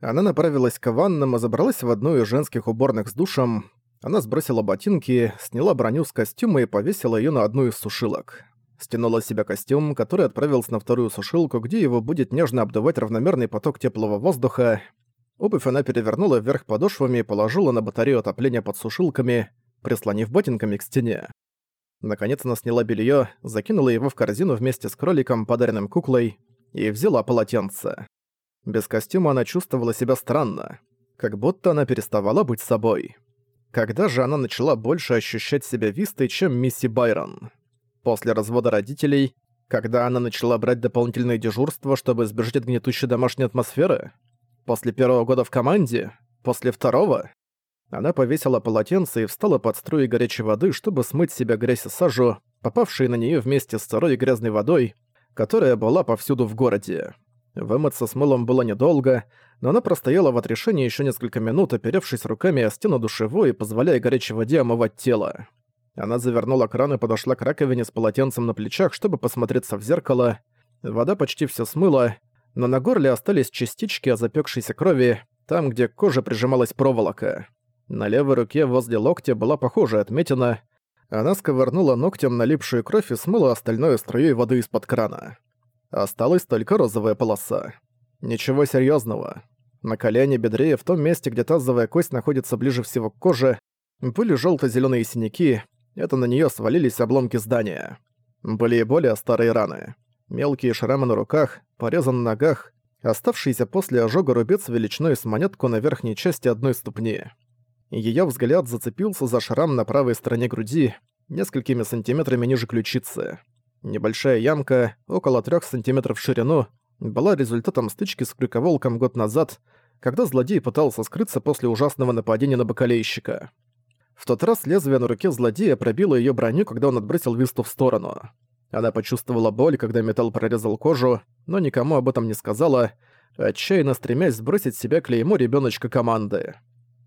Она направилась к ваннам и забралась в одну из женских уборных с душем. Она сбросила ботинки, сняла броню с костюма и повесила её на одну из сушилок. Стянула с себя костюм, который отправился на вторую сушилку, где его будет нежно обдувать равномерный поток теплого воздуха. Обувь она перевернула вверх подошвами и положила на батарею отопления под сушилками, прислонив ботинками к стене. Наконец она сняла белье, закинула его в корзину вместе с кроликом, подаренным куклой, и взяла полотенце. Без костюма она чувствовала себя странно, как будто она переставала быть собой. Когда же она начала больше ощущать себя Вистой, чем Мисси Байрон? После развода родителей, когда она начала брать дополнительные дежурства, чтобы избежать от гнетущей домашней атмосферы? После первого года в команде? После второго? Она повесила полотенце и встала под струи горячей воды, чтобы смыть себя грязь и сажу, попавшие на нее вместе с сырой и грязной водой, которая была повсюду в городе. Вымыться с мылом было недолго, но она простояла в отрешении еще несколько минут, оперевшись руками о стену душевой и позволяя горячей воде омывать тело. Она завернула кран и подошла к раковине с полотенцем на плечах, чтобы посмотреться в зеркало. Вода почти все смыла, но на горле остались частички о запекшейся крови, там, где к коже прижималась проволока. На левой руке возле локтя была похожая отметина. Она сковырнула ногтем налипшую кровь и смыла остальное струей воды из-под крана. Осталась только розовая полоса. Ничего серьезного. На колене, бедре, в том месте, где тазовая кость находится ближе всего к коже, были желто зеленые синяки, это на нее свалились обломки здания. Были и более старые раны. Мелкие шрамы на руках, порезы на ногах, оставшийся после ожога рубец величиной с монетку на верхней части одной ступни. Её взгляд зацепился за шрам на правой стороне груди, несколькими сантиметрами ниже ключицы. Небольшая ямка, около 3 сантиметров в ширину, была результатом стычки с крюковолком год назад, когда злодей пытался скрыться после ужасного нападения на бакалейщика. В тот раз лезвие на руке злодея пробило её броню, когда он отбросил Висту в сторону. Она почувствовала боль, когда металл прорезал кожу, но никому об этом не сказала, отчаянно стремясь сбросить с себя клеймо ребёночка команды.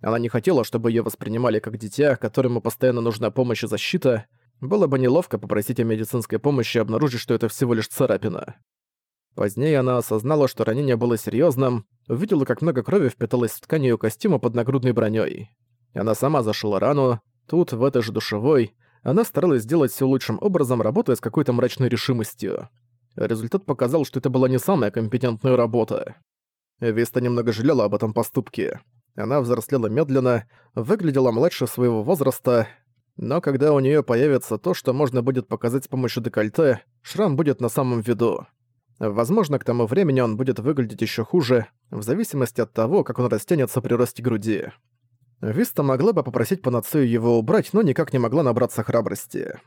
Она не хотела, чтобы её воспринимали как дитя, которому постоянно нужна помощь и защита. Было бы неловко попросить о медицинской помощи и обнаружить, что это всего лишь царапина. Позднее она осознала, что ранение было серьёзным, увидела, как много крови впиталось в ткань её костюма под нагрудной бронёй. Она сама зашила рану, тут, в этой же душевой, она старалась сделать всё лучшим образом, работая с какой-то мрачной решимостью. Результат показал, что это была не самая компетентная работа. Виста немного жалела об этом поступке. Она взрослела медленно, выглядела младше своего возраста, но когда у нее появится то, что можно будет показать с помощью декольте, шрам будет на самом виду. Возможно, к тому времени он будет выглядеть еще хуже, в зависимости от того, как он растянется при росте груди. Виста могла бы попросить панацею его убрать, но никак не могла набраться храбрости.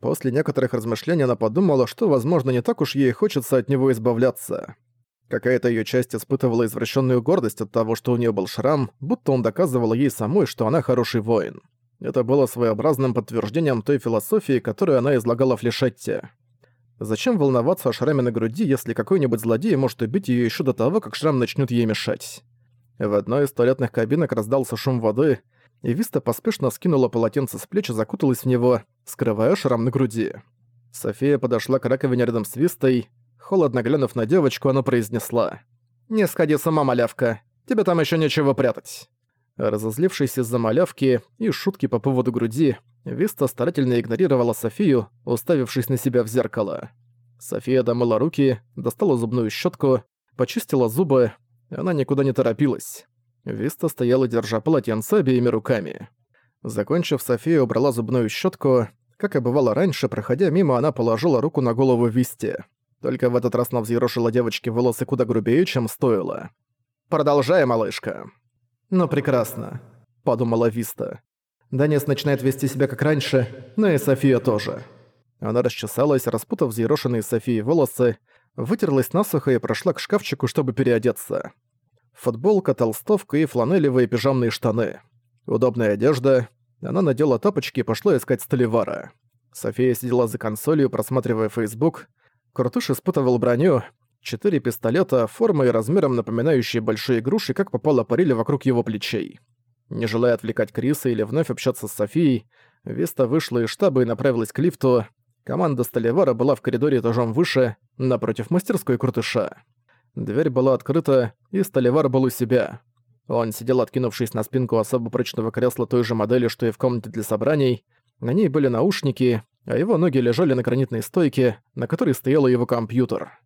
После некоторых размышлений она подумала, что, возможно, не так уж ей хочется от него избавляться. Какая-то её часть испытывала извращенную гордость от того, что у неё был шрам, будто он доказывал ей самой, что она хороший воин. Это было своеобразным подтверждением той философии, которую она излагала в Лешетте. Зачем волноваться о шраме на груди, если какой-нибудь злодей может убить её ещё до того, как шрам начнёт ей мешать? В одной из туалетных кабинок раздался шум воды, и Виста поспешно скинула полотенце с плеч и закуталась в него, скрывая шрам на груди. София подошла к раковине рядом с Вистой, Холодно глянув на девочку, она произнесла. «Не сходи сама, малявка. Тебе там еще нечего прятать». Разозлившись из-за малявки и шутки по поводу груди, Виста старательно игнорировала Софию, уставившись на себя в зеркало. София домыла руки, достала зубную щетку, почистила зубы, она никуда не торопилась. Виста стояла, держа полотенце обеими руками. Закончив, София убрала зубную щетку. Как и бывало раньше, проходя мимо, она положила руку на голову Висте. Только в этот раз она взъерошила девочке волосы куда грубее, чем стоило. «Продолжай, малышка». «Ну прекрасно», — подумала Виста. Данес начинает вести себя как раньше, но и София тоже. Она расчесалась, распутав взъерошенные Софии волосы, вытерлась насухо и прошла к шкафчику, чтобы переодеться. Футболка, толстовка и фланелевые пижамные штаны. Удобная одежда. Она надела тапочки и пошла искать Столивара. София сидела за консолью, просматривая Facebook, Крутыш испытывал броню, четыре пистолета, формой и размером напоминающие большие груши, как попало парили вокруг его плечей. Не желая отвлекать Криса или вновь общаться с Софией, Виста вышла из штаба и направилась к лифту. Команда Столивара была в коридоре этажом выше, напротив мастерской Крутыша. Дверь была открыта, и Столивар был у себя. Он сидел, откинувшись на спинку особо прочного кресла той же модели, что и в комнате для собраний. На ней были наушники, а его ноги лежали на гранитной стойке, на которой стоял его компьютер.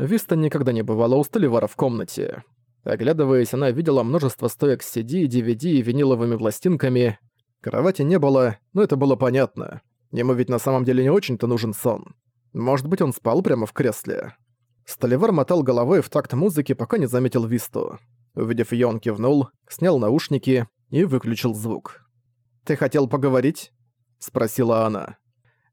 Виста никогда не бывала у Столивара в комнате. Оглядываясь, она видела множество стоек с CD, DVD и виниловыми пластинками. Кровати не было, но это было понятно. Ему ведь на самом деле не очень-то нужен сон. Может быть, он спал прямо в кресле. Столивар мотал головой в такт музыки, пока не заметил Висту. Увидев её, он кивнул, снял наушники и выключил звук. «Ты хотел поговорить?» — спросила она.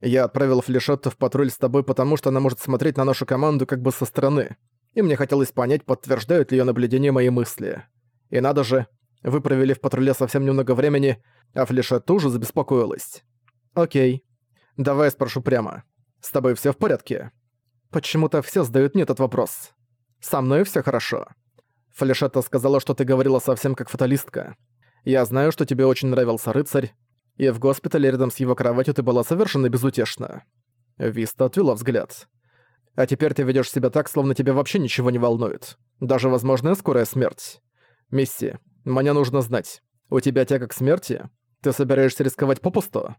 «Я отправил Флешетту в патруль с тобой, потому что она может смотреть на нашу команду как бы со стороны, и мне хотелось понять, подтверждают ли её наблюдения мои мысли. И надо же, вы провели в патруле совсем немного времени, а Флешетта уже забеспокоилась. Окей. Давай спрошу прямо. С тобой всё в порядке?» Почему-то все задают мне этот вопрос. Со мной все хорошо. Фалишетта сказала, что ты говорила совсем как фаталистка. Я знаю, что тебе очень нравился рыцарь, и в госпитале рядом с его кроватью ты была совершенно безутешна. Виста отвела взгляд. А теперь ты ведешь себя так, словно тебя вообще ничего не волнует. Даже возможная скорая смерть. Мисси, мне нужно знать, у тебя тяга к смерти? Ты собираешься рисковать попусту?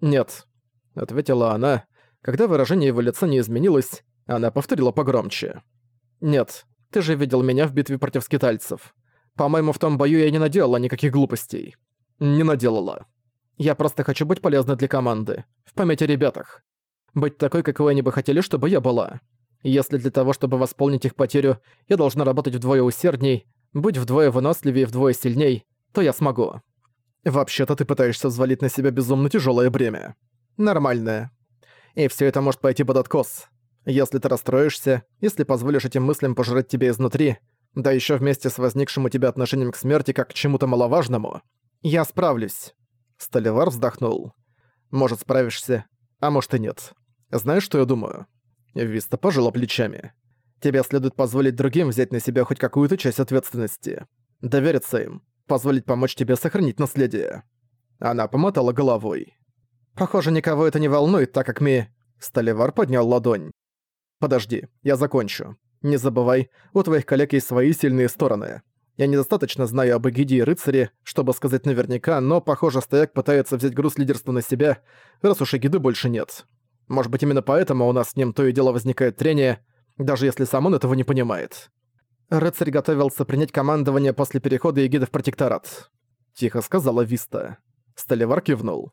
Нет, ответила она. Когда выражение его лица не изменилось, она повторила погромче. «Нет, ты же видел меня в битве против скитальцев. По-моему, в том бою я не наделала никаких глупостей. Не наделала. Я просто хочу быть полезной для команды, в памяти ребятах. Быть такой, какой они бы хотели, чтобы я была. Если для того, чтобы восполнить их потерю, я должна работать вдвое усердней, быть вдвое выносливее и вдвое сильней, то я смогу. Вообще-то ты пытаешься взвалить на себя безумно тяжелое бремя. Нормальное. И все это может пойти под откос. Если ты расстроишься, если позволишь этим мыслям пожрать тебя изнутри, да еще вместе с возникшим у тебя отношением к смерти как к чему-то маловажному, я справлюсь. Столивар вздохнул. Может, справишься, а может и нет. Знаешь, что я думаю? Виста пожала плечами. Тебе следует позволить другим взять на себя хоть какую-то часть ответственности. Довериться им, позволить помочь тебе сохранить наследие. Она помотала головой. Похоже, никого это не волнует, так как Ми... Столивар поднял ладонь. Подожди, я закончу. Не забывай, у твоих коллег есть свои сильные стороны. Я недостаточно знаю об Эгиде и рыцаре, чтобы сказать наверняка, но, похоже, стояк пытается взять груз лидерства на себя, раз уж Эгиды больше нет. Может быть, именно поэтому у нас с ним то и дело возникает трение, даже если сам он этого не понимает. Рыцарь готовился принять командование после перехода Эгиды в протекторат. Тихо сказала Виста. Столивар кивнул.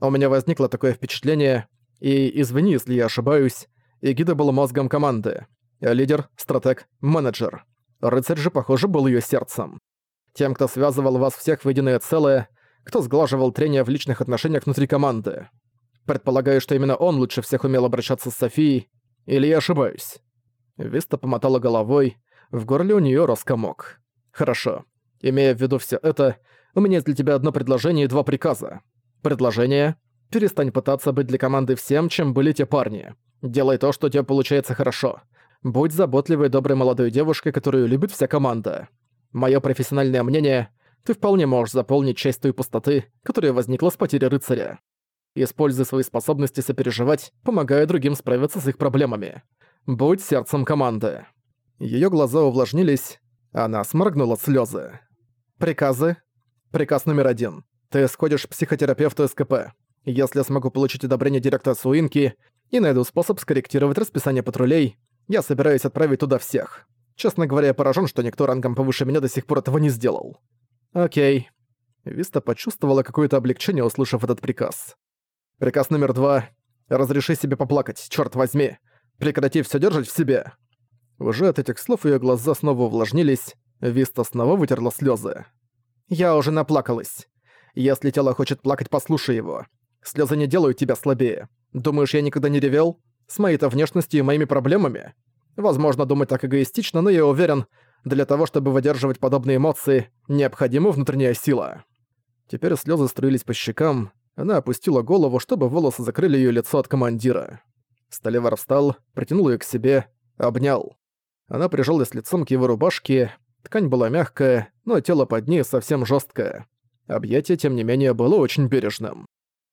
У меня возникло такое впечатление, и извини, если я ошибаюсь, Эгида был мозгом команды. Лидер, стратег, менеджер. Рыцарь же, похоже, был ее сердцем. Тем, кто связывал вас всех в единое целое, кто сглаживал трения в личных отношениях внутри команды. Предполагаю, что именно он лучше всех умел обращаться с Софией, или я ошибаюсь?» Виста помотала головой, в горле у нее рос комок. «Хорошо. Имея в виду все это, у меня есть для тебя одно предложение и два приказа. Предложение — перестань пытаться быть для команды всем, чем были те парни. Делай то, что у тебя получается хорошо. Будь заботливой доброй молодой девушкой, которую любит вся команда. Моё профессиональное мнение — ты вполне можешь заполнить часть той пустоты, которая возникла с потерей рыцаря. Используй свои способности сопереживать, помогая другим справиться с их проблемами. Будь сердцем команды. Её глаза увлажнились, она сморгнула слёзы. Приказы. Приказ номер один. Ты сходишь к психотерапевту СКП. Если смогу получить одобрение директора Суинки, и найду способ скорректировать расписание патрулей. Я собираюсь отправить туда всех. Честно говоря, я поражен, что никто рангом повыше меня до сих пор этого не сделал. Окей. Виста почувствовала какое-то облегчение, услышав этот приказ. Приказ номер два. Разреши себе поплакать, черт возьми. Прекрати все держать в себе. Уже от этих слов ее глаза снова увлажнились. Виста снова вытерла слезы. Я уже наплакалась. Если тело хочет плакать, послушай его. Слезы не делают тебя слабее. Думаешь, я никогда не ревел? С моей-то внешностью и моими проблемами? Возможно, думать так эгоистично, но я уверен, для того, чтобы выдерживать подобные эмоции, необходима внутренняя сила. Теперь слезы струились по щекам, она опустила голову, чтобы волосы закрыли ее лицо от командира. Столивар встал, притянул ее к себе, обнял. Она прижалась лицом к его рубашке, ткань была мягкая, но тело под ней совсем жесткое. Объятие, тем не менее, было очень бережным.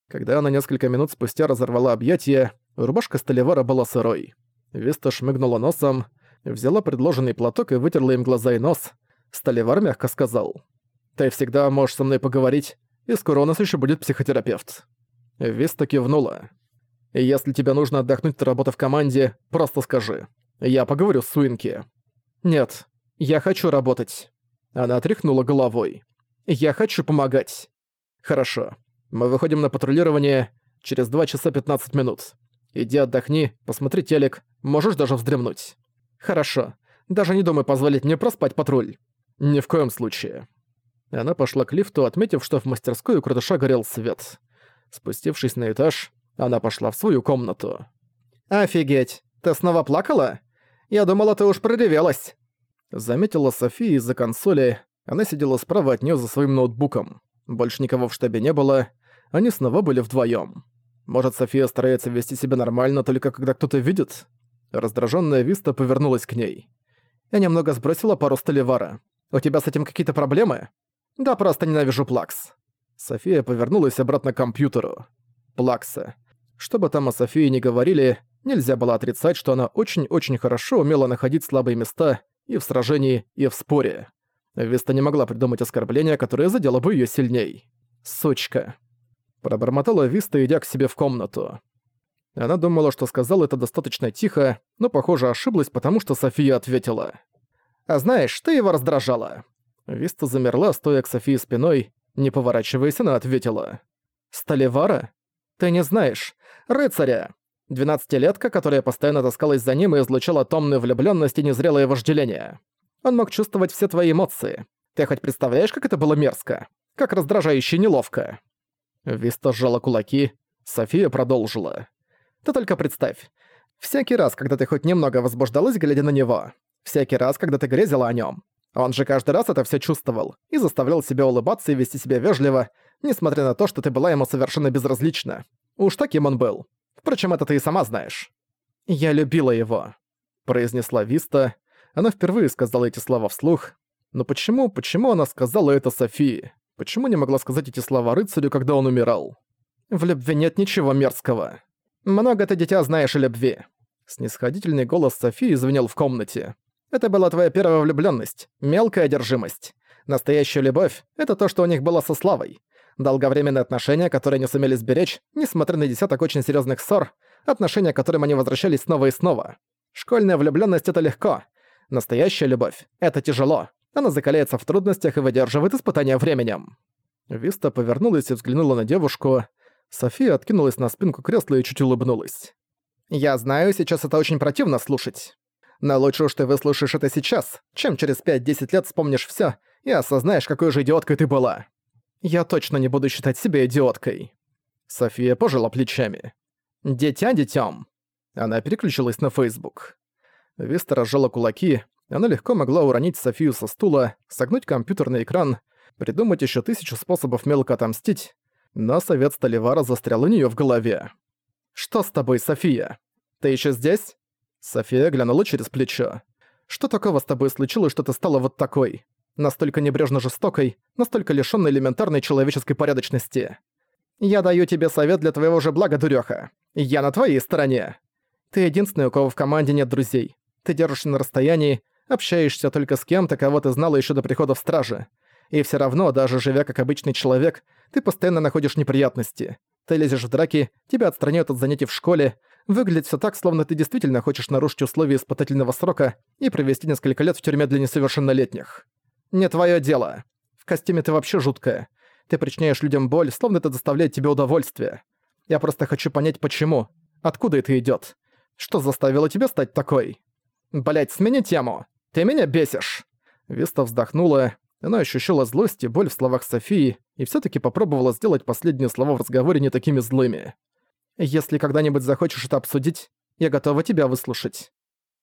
Когда она несколько минут спустя разорвала объятия, рубашка Столивара была сырой. Виста шмыгнула носом. Взяла предложенный платок и вытерла им глаза и нос. Столевар мягко сказал. «Ты всегда можешь со мной поговорить, и скоро у нас еще будет психотерапевт». Виста кивнула. «Если тебе нужно отдохнуть от работы в команде, просто скажи. Я поговорю с Суинки». «Нет, я хочу работать». Она тряхнула головой. «Я хочу помогать». «Хорошо. Мы выходим на патрулирование через 2 часа 15 минут. Иди отдохни, посмотри телек, можешь даже вздремнуть». «Хорошо. Даже не думай позволить мне проспать патруль». «Ни в коем случае». Она пошла к лифту, отметив, что в мастерской у крутыша горел свет. Спустившись на этаж, она пошла в свою комнату. «Офигеть! Ты снова плакала? Я думала, ты уж проревелась!» Заметила София из-за консоли. Она сидела справа от неё за своим ноутбуком. Больше никого в штабе не было. Они снова были вдвоём. Может, София старается вести себя нормально, только когда кто-то видит? Раздражённая Виста повернулась к ней. «Я немного сбросила пару столевара. У тебя с этим какие-то проблемы?» «Да просто ненавижу Плакс». София повернулась обратно к компьютеру. Плакса. Что бы там о Софии ни говорили, нельзя было отрицать, что она очень-очень хорошо умела находить слабые места и в сражении, и в споре. Виста не могла придумать оскорбление, которое задело бы её сильней. «Сучка». Пробормотала Виста, идя к себе в комнату. Она думала, что сказала это достаточно тихо, но, похоже, ошиблась, потому что София ответила. «А знаешь, ты его раздражала». Виста замерла, стоя к Софии спиной, не поворачиваясь, она ответила. «Сталевара? Ты не знаешь. Рыцаря. Двенадцатилетка, которая постоянно таскалась за ним и излучала томную влюблённость и незрелое вожделение. Он мог чувствовать все твои эмоции. Ты хоть представляешь, как это было мерзко? Как раздражающе неловко. Виста сжала кулаки. София продолжила. Ты только представь. Всякий раз, когда ты хоть немного возбуждалась, глядя на него. Всякий раз, когда ты грезила о нем. Он же каждый раз это все чувствовал и заставлял себя улыбаться и вести себя вежливо, несмотря на то, что ты была ему совершенно безразлична. Уж таким он был. Впрочем, это ты и сама знаешь. «Я любила его», — произнесла Виста. Она впервые сказала эти слова вслух. Но почему, почему она сказала это Софии? Почему не могла сказать эти слова рыцарю, когда он умирал? В любви нет ничего мерзкого. Много ты, дитя, знаешь о любви. Снисходительный голос Софии звенел в комнате. Это была твоя первая влюблённость, мелкая одержимость. Настоящая любовь — это то, что у них было со Славой долговременные отношения, которые не сумели сберечь, несмотря на десяток очень серьезных ссор, отношения, к которым они возвращались снова и снова. Школьная влюбленность это легко. Настоящая любовь — это тяжело. Она закаляется в трудностях и выдерживает испытания временем. Виста повернулась и взглянула на девушку. София откинулась на спинку кресла и чуть улыбнулась. «Я знаю, сейчас это очень противно слушать. Но лучше уж ты выслушаешь это сейчас, чем через 5-10 лет вспомнишь всё и осознаешь, какой же идиоткой ты была. Я точно не буду считать себя идиоткой. София пожала плечами. Дитя детям. Она переключилась на Facebook. Виста разжала кулаки. Она легко могла уронить Софию со стула, согнуть компьютерный экран, придумать еще тысячу способов мелко отомстить, но совет Столивара застрял у нее в голове. «Что с тобой, София? Ты еще здесь?» София глянула через плечо. «Что такого с тобой случилось, что ты стала вот такой? настолько небрежно жестокой, настолько лишённой элементарной человеческой порядочности. Я даю тебе совет для твоего же блага, дурёха. Я на твоей стороне. Ты единственный, у кого в команде нет друзей. Ты держишься на расстоянии, общаешься только с кем-то, кого ты знала ещё до прихода в стражи. И всё равно, даже живя как обычный человек, ты постоянно находишь неприятности. Ты лезешь в драки, тебя отстраняют от занятий в школе, выглядит всё так, словно ты действительно хочешь нарушить условия испытательного срока и провести несколько лет в тюрьме для несовершеннолетних. «Не твое дело. В костюме ты вообще жуткая. Ты причиняешь людям боль, словно это доставляет тебе удовольствие. Я просто хочу понять, почему. Откуда это идет? Что заставило тебя стать такой? Блять, смени тему. Ты меня бесишь!» Виста вздохнула. Она ощущала злость и боль в словах Софии и все таки попробовала сделать последние слова в разговоре не такими злыми. «Если когда-нибудь захочешь это обсудить, я готова тебя выслушать.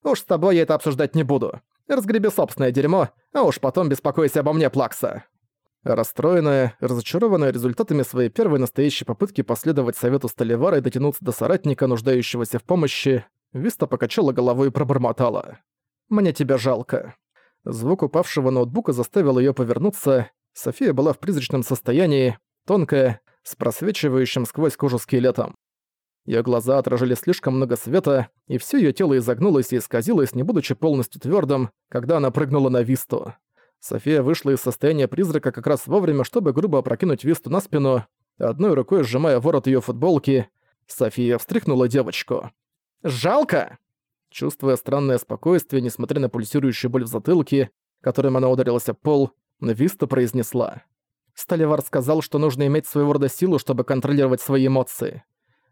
Уж с тобой я это обсуждать не буду. Разгреби собственное дерьмо, а уж потом беспокойся обо мне, Плакса». Расстроенная, разочарованная результатами своей первой настоящей попытки последовать совету Столивара и дотянуться до соратника, нуждающегося в помощи, Виста покачала головой и пробормотала. «Мне тебя жалко». Звук упавшего ноутбука заставил её повернуться. София была в призрачном состоянии, тонкая, с просвечивающим сквозь кожу скелетом. Её глаза отражали слишком много света, и всё её тело изогнулось и исказилось, не будучи полностью твёрдым, когда она прыгнула на Висту. София вышла из состояния призрака как раз вовремя, чтобы грубо опрокинуть Висту на спину, одной рукой сжимая ворот её футболки. София встряхнула девочку. «Жалко!» Чувствуя странное спокойствие, несмотря на пульсирующую боль в затылке, которым она ударилась об пол, Виста произнесла. «Сталевар сказал, что нужно иметь своего рода силу, чтобы контролировать свои эмоции.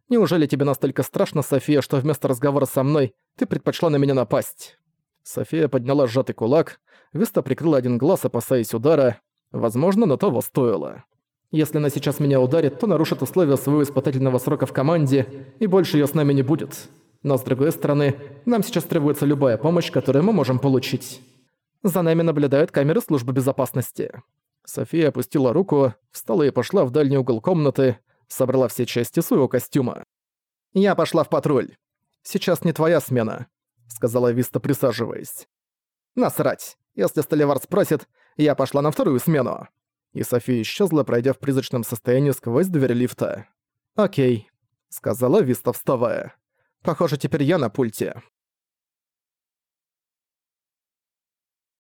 Неужели тебе настолько страшно, София, что вместо разговора со мной ты предпочла на меня напасть?» София подняла сжатый кулак, Виста прикрыла один глаз, опасаясь удара. Возможно, на того стоило. «Если она сейчас меня ударит, то нарушит условия своего испытательного срока в команде, и больше её с нами не будет. Но с другой стороны, нам сейчас требуется любая помощь, которую мы можем получить. За нами наблюдают камеры службы безопасности». София опустила руку, встала и пошла в дальний угол комнаты, собрала все части своего костюма. «Я пошла в патруль. Сейчас не твоя смена», — сказала Виста, присаживаясь. «Насрать. Если Столивар спросит, я пошла на вторую смену». И София исчезла, пройдя в призрачном состоянии сквозь дверь лифта. «Окей», — сказала Виста, вставая. «Похоже, теперь я на пульте».